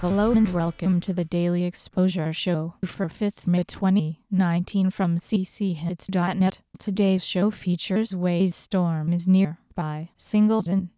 Hello and welcome to the Daily Exposure Show for 5th May 2019 from cchits.net. Today's show features Ways Storm is Near by Singleton.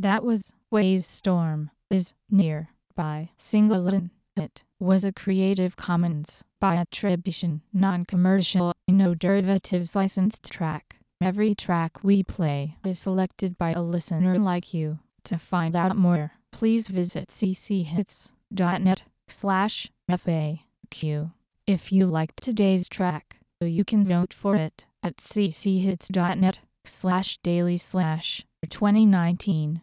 That was Ways Storm is Near by Singleton. It was a Creative Commons by attribution, non-commercial, no derivatives licensed track. Every track we play is selected by a listener like you. To find out more, please visit cchits.net slash FAQ. If you liked today's track, you can vote for it at cchits.net slash daily slash 2019